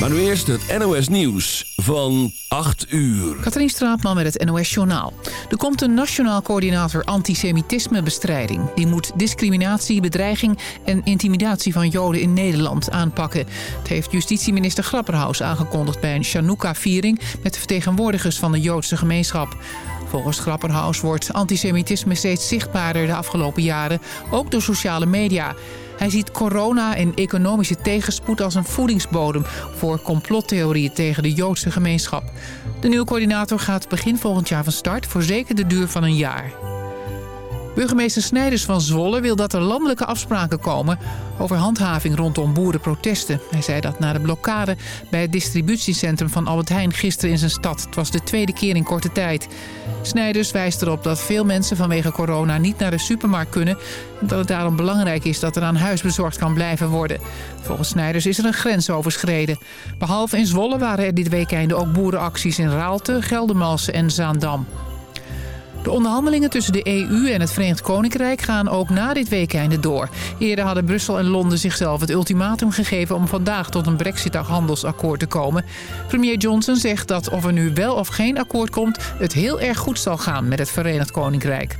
Maar nu eerst het NOS Nieuws van 8 uur. Katrien Straatman met het NOS Journaal. Er komt een nationaal coördinator antisemitismebestrijding. Die moet discriminatie, bedreiging en intimidatie van Joden in Nederland aanpakken. Het heeft justitieminister Grapperhaus aangekondigd bij een Chanukka-viering... met vertegenwoordigers van de Joodse gemeenschap. Volgens Grapperhaus wordt antisemitisme steeds zichtbaarder de afgelopen jaren, ook door sociale media. Hij ziet corona en economische tegenspoed als een voedingsbodem voor complottheorieën tegen de Joodse gemeenschap. De nieuwe coördinator gaat begin volgend jaar van start voor zeker de duur van een jaar. Burgemeester Snijders van Zwolle wil dat er landelijke afspraken komen... over handhaving rondom boerenprotesten. Hij zei dat na de blokkade bij het distributiecentrum van Albert Heijn gisteren in zijn stad. Het was de tweede keer in korte tijd. Snijders wijst erop dat veel mensen vanwege corona niet naar de supermarkt kunnen... en dat het daarom belangrijk is dat er aan huis bezorgd kan blijven worden. Volgens Snijders is er een grens overschreden. Behalve in Zwolle waren er dit weekend ook boerenacties in Raalte, Geldermalsen en Zaandam. De onderhandelingen tussen de EU en het Verenigd Koninkrijk gaan ook na dit weekende door. Eerder hadden Brussel en Londen zichzelf het ultimatum gegeven om vandaag tot een brexit-handelsakkoord te komen. Premier Johnson zegt dat of er nu wel of geen akkoord komt, het heel erg goed zal gaan met het Verenigd Koninkrijk.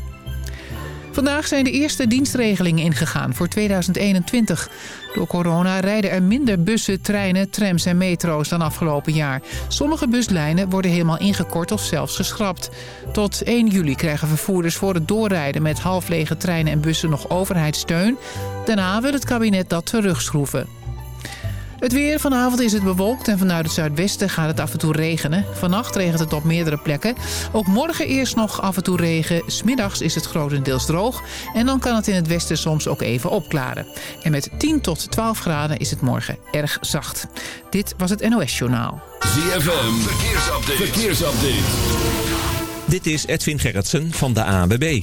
Vandaag zijn de eerste dienstregelingen ingegaan voor 2021. Door corona rijden er minder bussen, treinen, trams en metro's dan afgelopen jaar. Sommige buslijnen worden helemaal ingekort of zelfs geschrapt. Tot 1 juli krijgen vervoerders voor het doorrijden met halflege treinen en bussen nog overheidssteun. Daarna wil het kabinet dat terugschroeven. Het weer. Vanavond is het bewolkt en vanuit het zuidwesten gaat het af en toe regenen. Vannacht regent het op meerdere plekken. Ook morgen eerst nog af en toe regen. Smiddags is het grotendeels droog. En dan kan het in het westen soms ook even opklaren. En met 10 tot 12 graden is het morgen erg zacht. Dit was het NOS Journaal. ZFM. Verkeersupdate. Verkeersupdate. Dit is Edwin Gerritsen van de ANWB.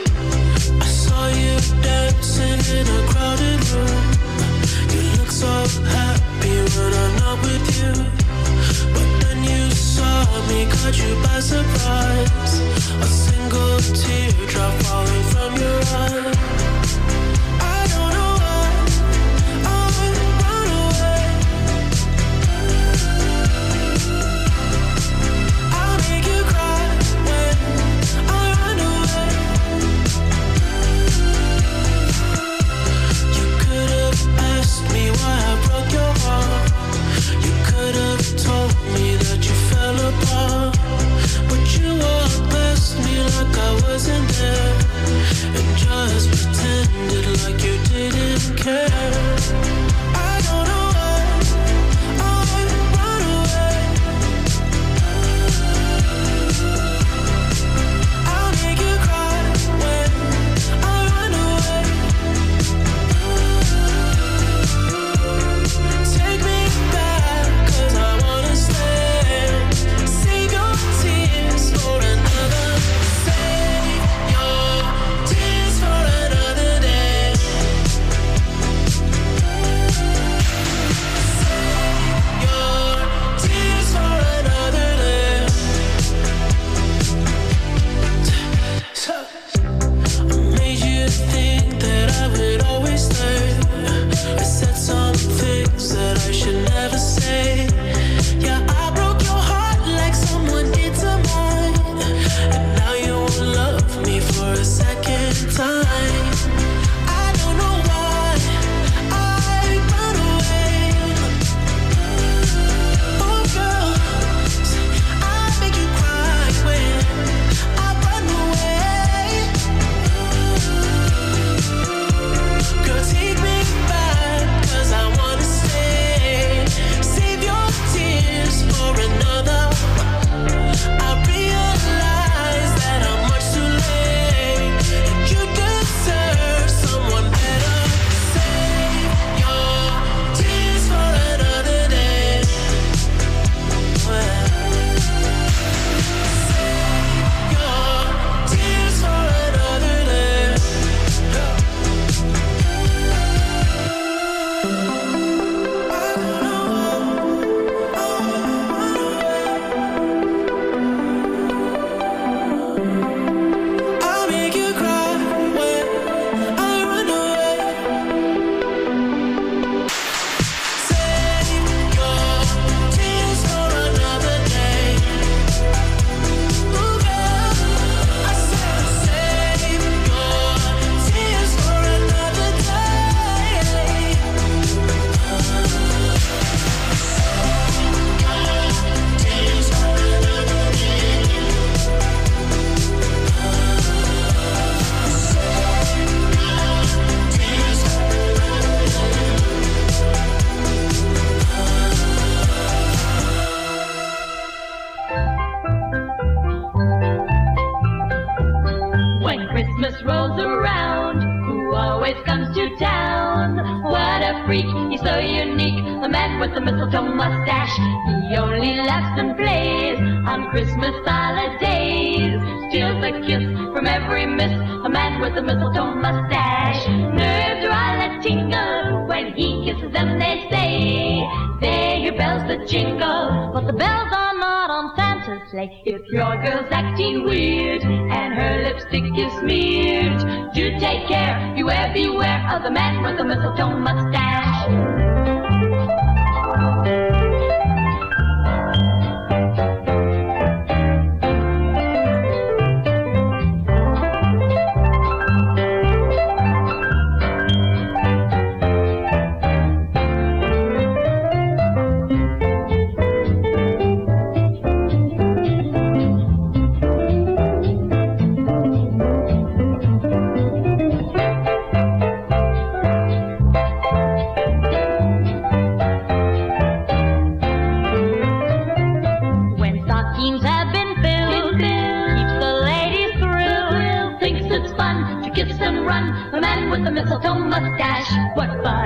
Surprise. A single teardrop falling from your eye. Care.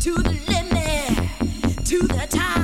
to the limit, to the top.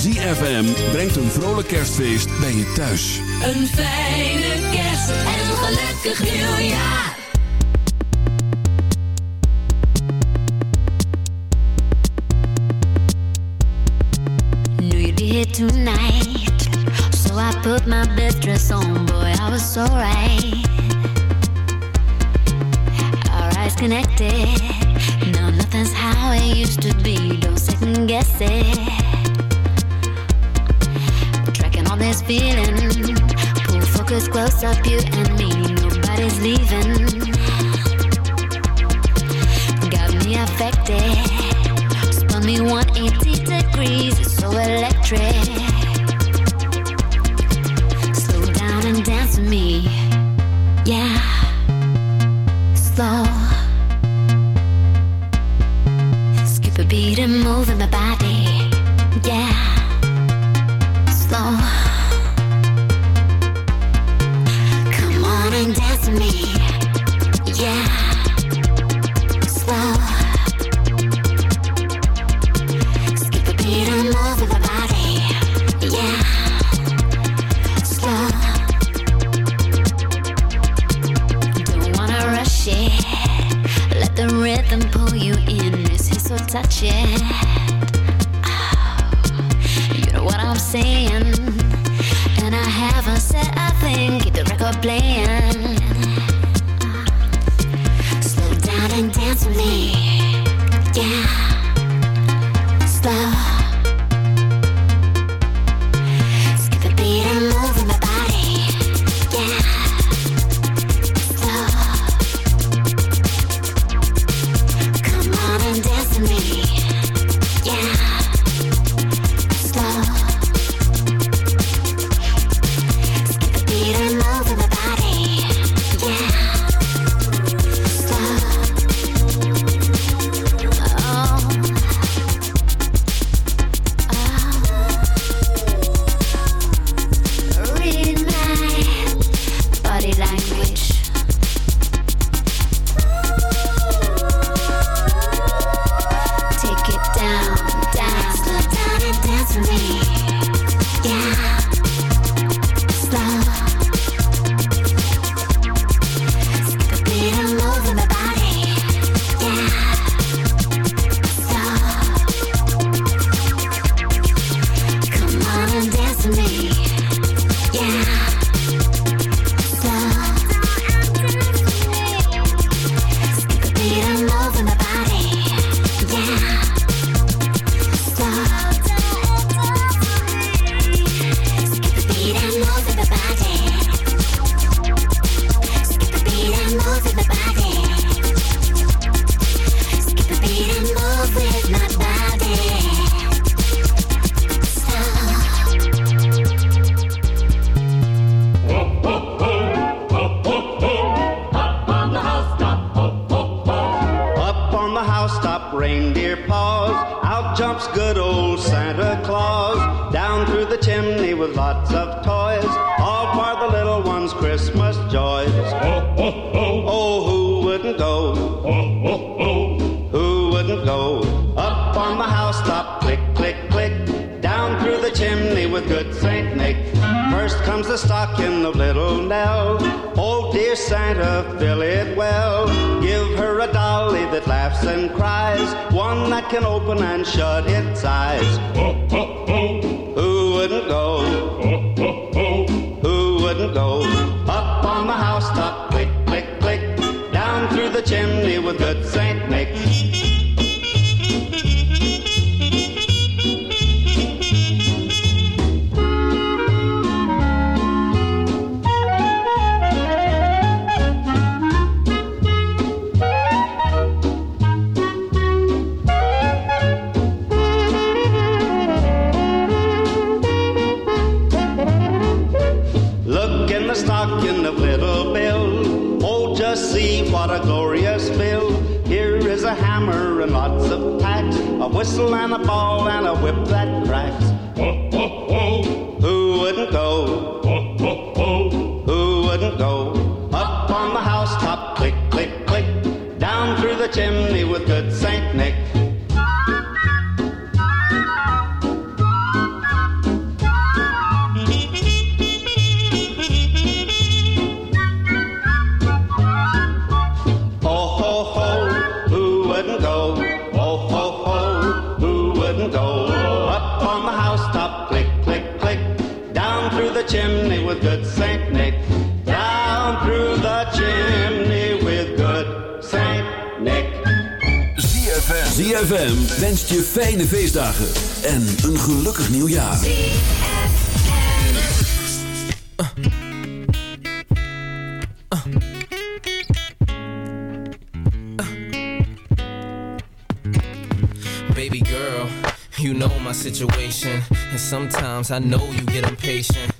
ZFM brengt een vrolijk kerstfeest bij je thuis. Een fijne kerst en een gelukkig nieuwjaar. Knew you'd be here tonight. So I put my best dress on, boy, I was so right. Our eyes connected. Now nothing's how it used to be. Don't second guess it. this feeling. Pull focus close up, you and me. Nobody's leaving. Got me affected. Spun me 180 degrees. It's so electric. Slow down and dance with me. Yeah. Slow. in is so touchy. Oh, you know what I'm saying? And I haven't said a thing. Keep the record playing. Slow down and dance with me. Yeah. The stocking of little Nell. Oh dear Santa, fill it well. Give her a dolly that laughs and cries. One that can open and shut its eyes. Who ZFM. Wenst je fijne feestdagen en een gelukkig nieuwjaar. Baby girl, you know my situation. And sometimes I know you get impatient.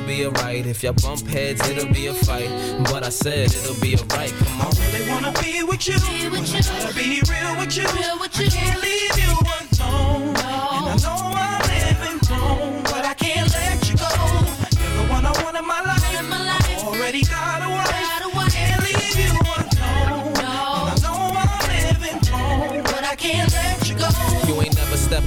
be alright if y'all bump heads, it'll be a fight. But I said it'll be alright. Come on. really wanna be with you. But I gotta be real with you. I can't leave you alone. And I know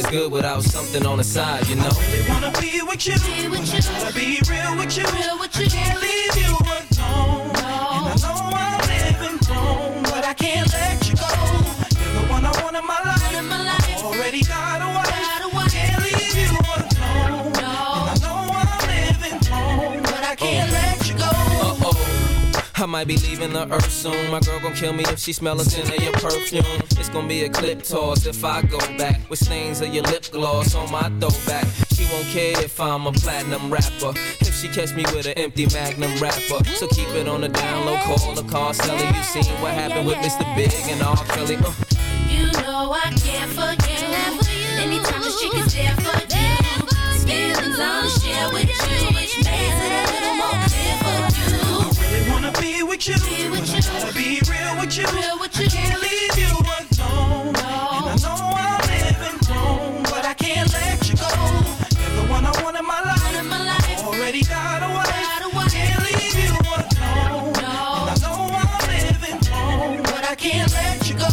as good without something on the side, you know. really wanna be with you. But I gotta be real with you. I can't leave you I might be leaving the earth soon. My girl gon' kill me if she smell a scent of your perfume. It's gonna be a clip toss if I go back with stains of your lip gloss on my throwback. She won't care if I'm a platinum rapper. If she catch me with an empty magnum wrapper. So keep it on the down low, call the car seller. You seen what happened with Mr. Big and R. Kelly. Uh. You know I care for you. Anytime the chick is there for you. Feelings I'll share with you. Which makes wanna be with you. I gotta be real with you. I can't leave you alone. And I know I'm living wrong, but I can't let you go. You're the one I want in my life. I already got a wife. away. Can't leave you alone. No. And I know I'm living wrong, but I can't let you go.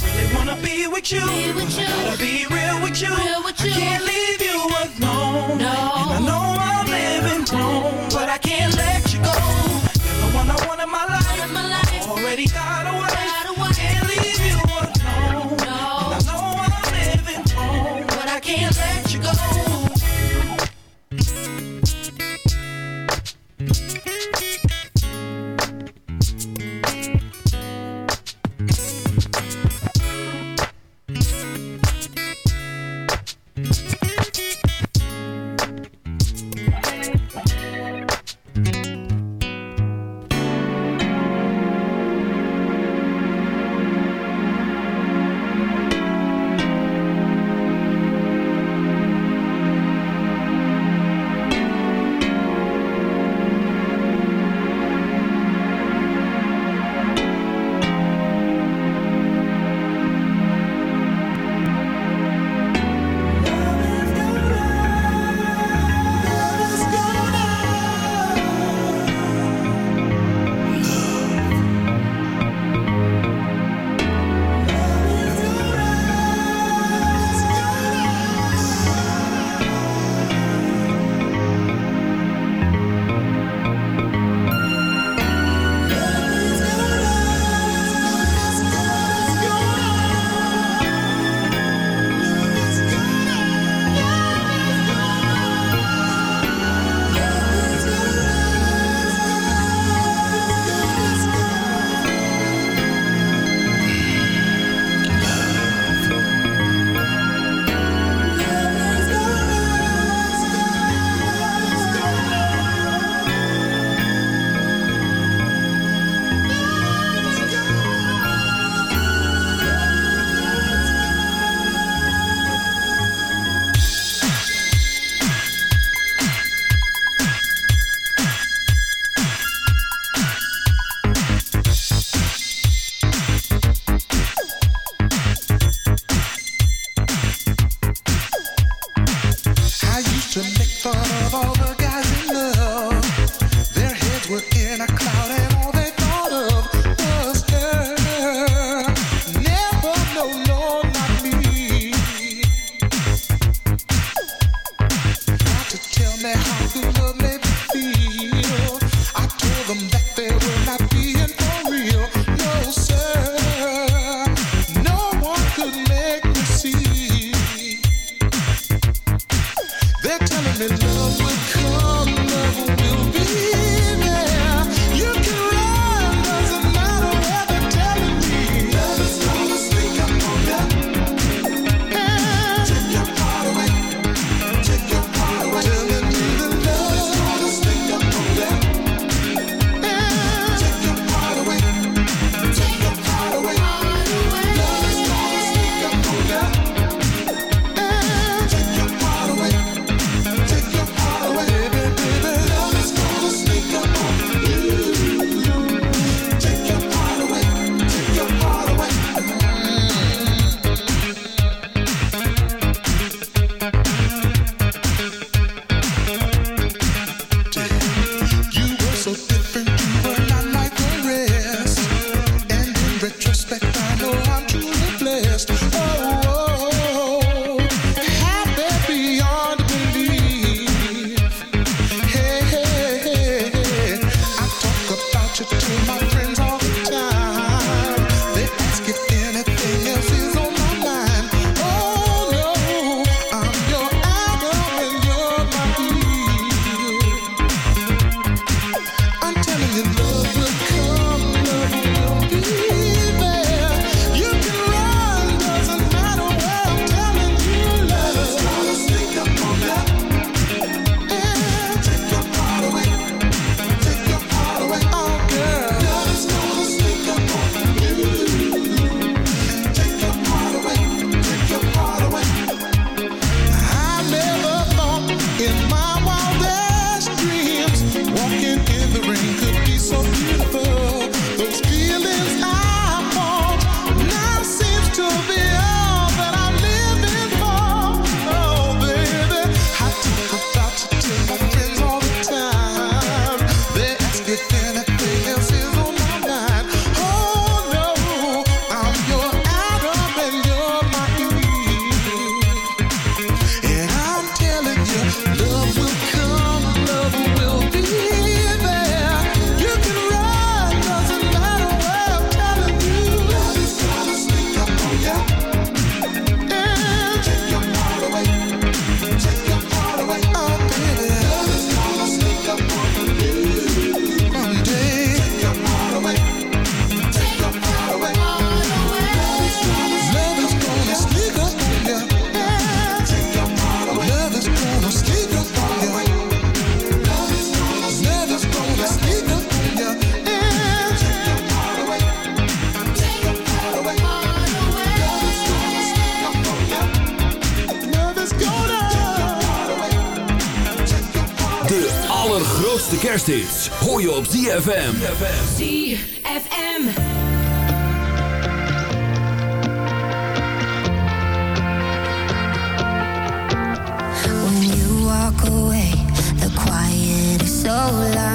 Really wanna be with you. Be with you. Gotta be real with you. Real with you. I can't leave you alone. No. And I know I'm living wrong, but I can't let you the one I want in my life. In my life. Already got away. Got away. Can't leave you alone. No. I know I'm living wrong, but I can't let you go. To make fun zomerhits. Hoor je op ZFM. ZFM. When you walk away, the quiet is so loud.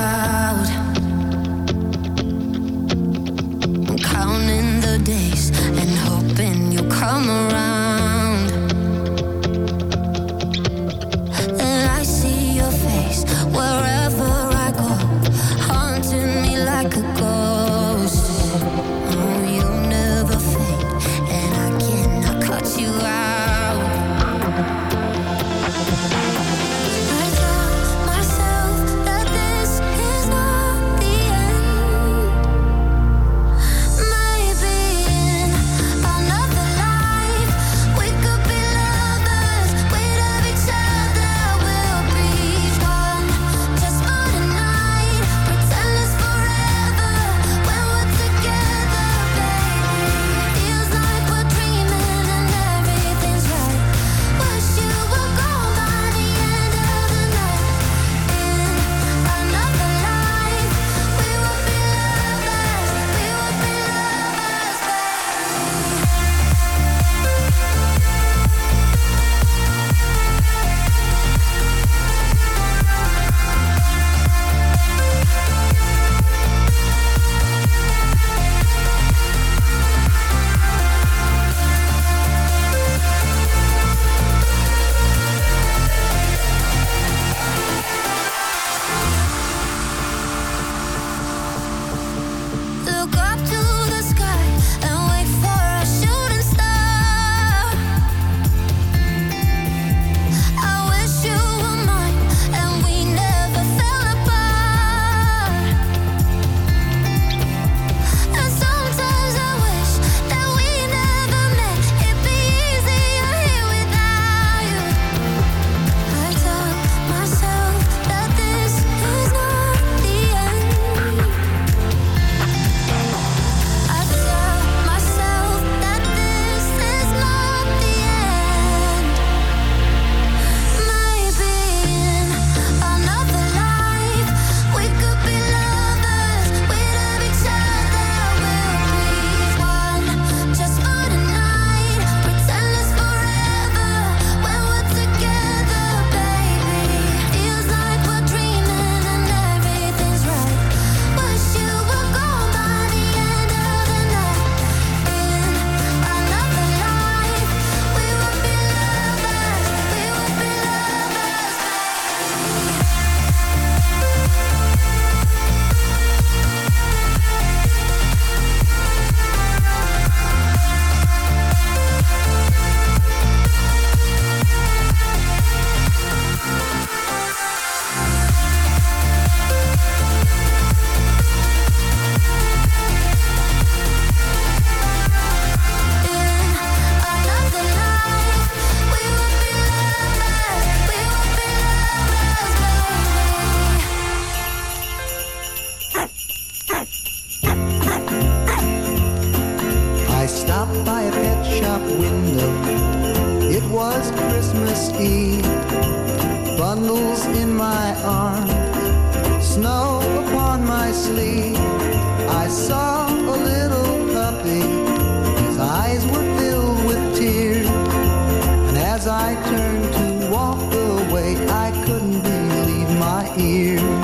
I turned to walk away, I couldn't believe my ears.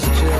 Christmas,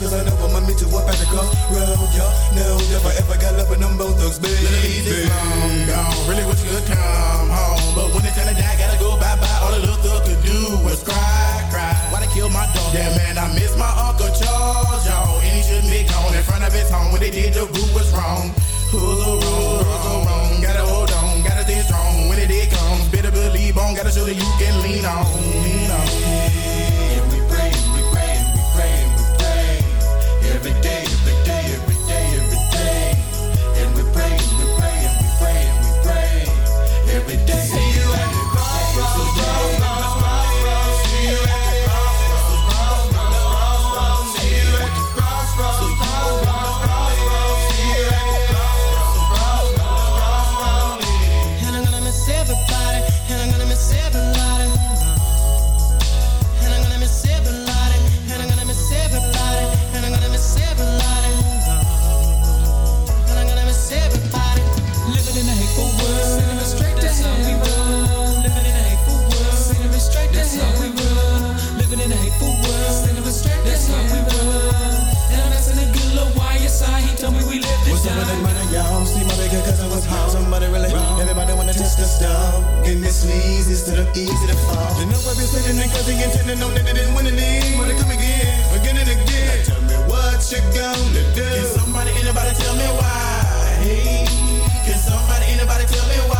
cause I know I'ma up at the crossroad. Y'all know if I ever got love with them both thugs, baby. Long gone. Really wish you could come home. But when it's time to die, gotta go bye bye. All the little thug could do was cry, cry. Why they kill my dog? Yeah, man, I miss my Uncle Charles, y'all. And he shouldn't be gone in front of his home. What they did, the group was wrong. Who's so wrong? Who's wrong? Gotta hold on, gotta stay strong. When it comes, better believe on. Gotta show that you can lean on. And this leads is to easy to fall. You know I've been sitting and cause and intended no that it didn't win any. Wanna come again, again and again. Now tell me what you gonna do. Can somebody, anybody tell me why? Hey, can somebody, anybody tell me why?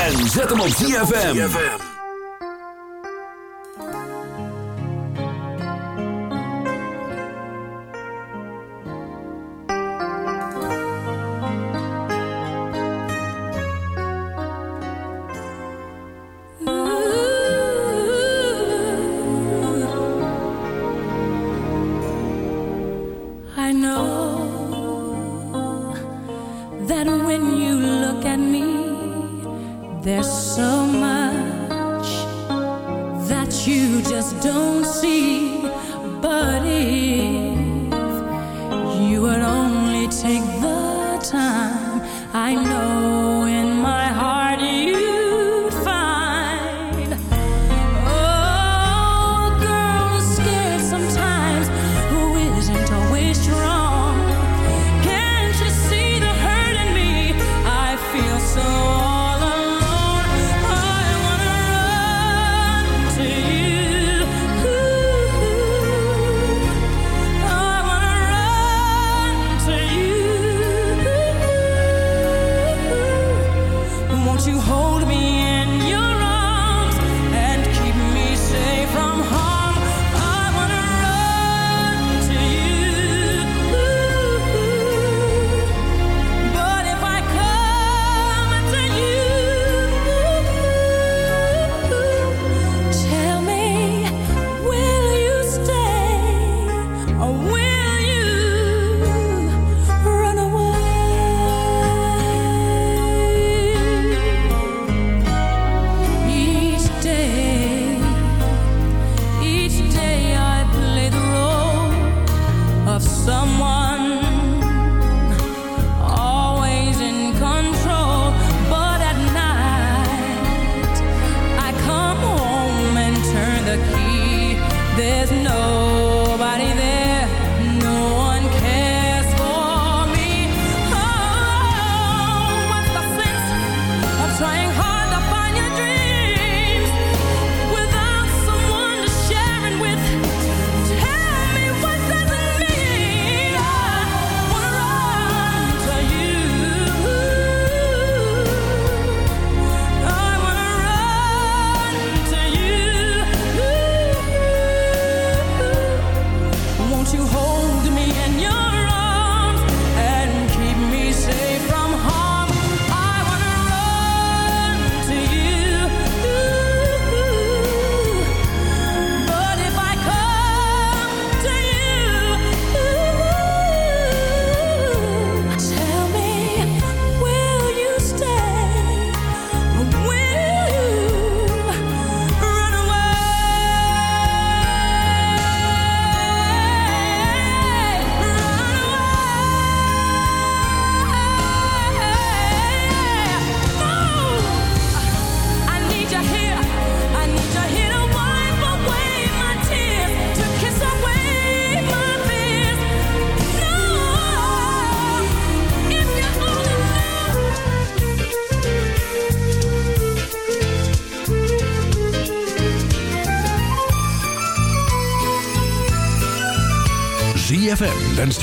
En zet hem op ZFM.